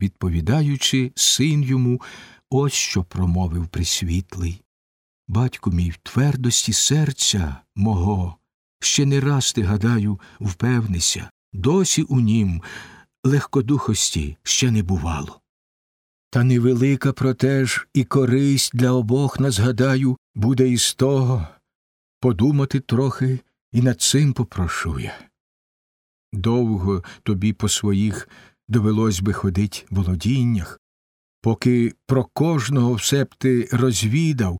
Відповідаючи, син йому, ось що промовив присвітлий. Батьку мій, в твердості серця мого, ще не раз ти, гадаю, впевнися, досі у нім легкодухості ще не бувало. Та невелика, проте ж, і користь для обох нас, гадаю, буде із того подумати трохи і над цим попрошу я. Довго тобі по своїх довелось би ходить володіннях, поки про кожного все б ти розвідав,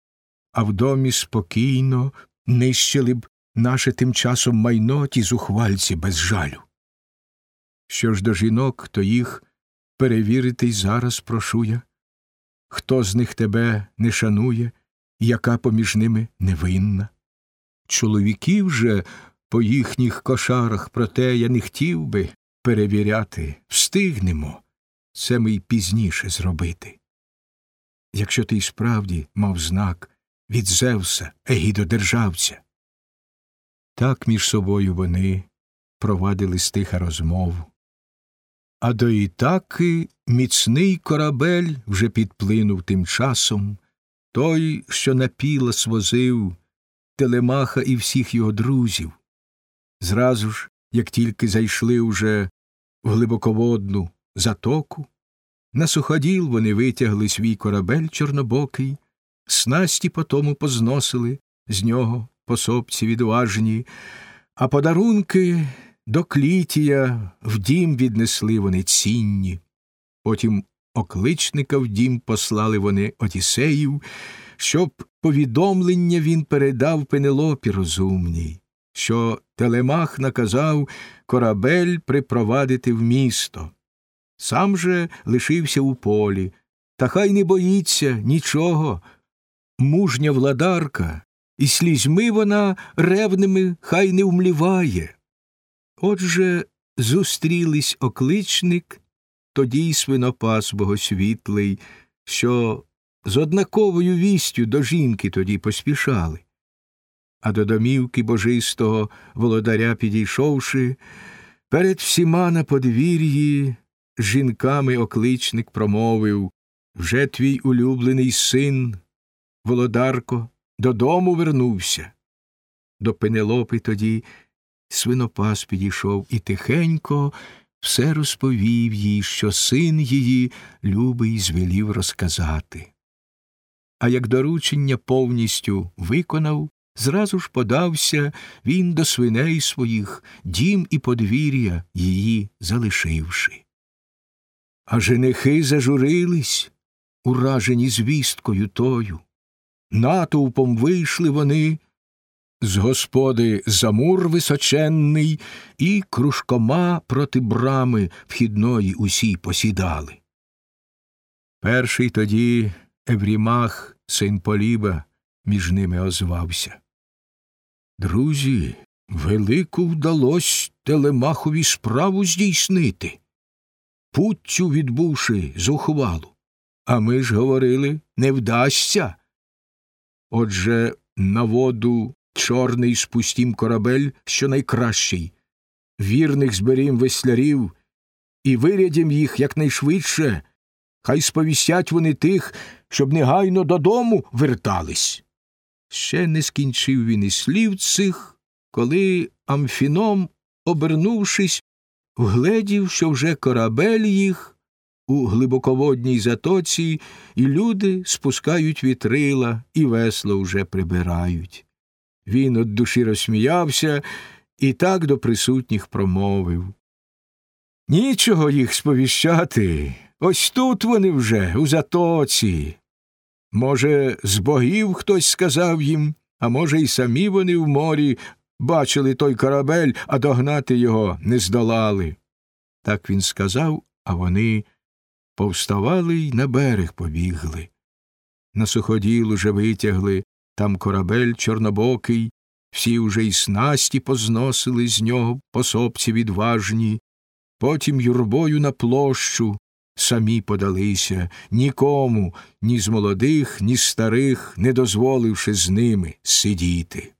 а в домі спокійно нищили б наше тим часом майно ті зухвальці без жалю. Що ж до жінок, то їх перевірити й зараз прошу я, хто з них тебе не шанує, яка поміж ними невинна. Чоловіків же по їхніх кошарах, проте я не хотів би перевіряти, встигнемо це ми й пізніше зробити. Якщо ти й справді мав знак від Зевса, егідодержавця. Так між собою вони провадили стиха розмову. А до Ітаки міцний корабель вже підплинув тим часом, той, що на пілас возив Телемаха і всіх його друзів. Зразу ж, як тільки зайшли уже в глибоководну затоку, на суходіл вони витягли свій корабель чорнобокий, снасті потому позносили з нього пособці відважні, а подарунки до клітія в дім віднесли вони цінні. Потім окличника в дім послали вони Одіссеїв, щоб повідомлення він передав Пенелопі розумній, що Телемах наказав корабель припровадити в місто. Сам же лишився у полі, та хай не боїться нічого. Мужня владарка, і слізьми вона ревними хай не вмліває. Отже, зустрілись окличник, тоді й свинопас богосвітлий, що з однаковою вістю до жінки тоді поспішали. А до домівки божистого володаря підійшовши, перед всіма на подвір'ї жінками окличник промовив вже твій улюблений син, володарко, додому вернувся. До Пенелопи тоді свинопас підійшов і тихенько все розповів їй, що син її любий звелів розказати. А як доручення повністю виконав, зразу ж подався він до свиней своїх, дім і подвір'я її залишивши. А женихи зажурились, уражені звісткою тою. Натовпом вийшли вони з господи замур височенний, і кружкома проти брами вхідної усі посідали. Перший тоді Еврімах, син Поліба, між ними озвався. Друзі, велику вдалось Телемахові справу здійснити, путтю відбувши зухвалу. А ми ж говорили не вдасться. Отже, на воду чорний спустім корабель, що найкращий, вірних зберім веслярів і вирядім їх якнайшвидше, хай сповістять вони тих, щоб негайно додому вертались. Ще не скінчив він і слів цих, коли Амфіном, обернувшись, вгледів, що вже корабель їх у глибоководній затоці, і люди спускають вітрила і весло вже прибирають. Він од душі розсміявся і так до присутніх промовив. Нічого їх сповіщати. Ось тут вони вже, у затоці. Може, з богів хтось сказав їм, а може, й самі вони в морі бачили той корабель, а догнати його не здолали. Так він сказав, а вони повставали й на берег побігли. На суходіл уже витягли там корабель чорнобокий, всі уже й снасті позносили з нього пособці відважні, потім юрбою на площу самі подалися, нікому, ні з молодих, ні з старих, не дозволивши з ними сидіти.